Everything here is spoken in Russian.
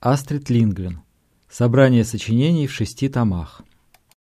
Астрид Лингрен. Собрание сочинений в шести томах.